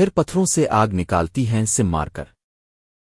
پھر پتھروں سے آگ نکالتی ہیں سم مار کر۔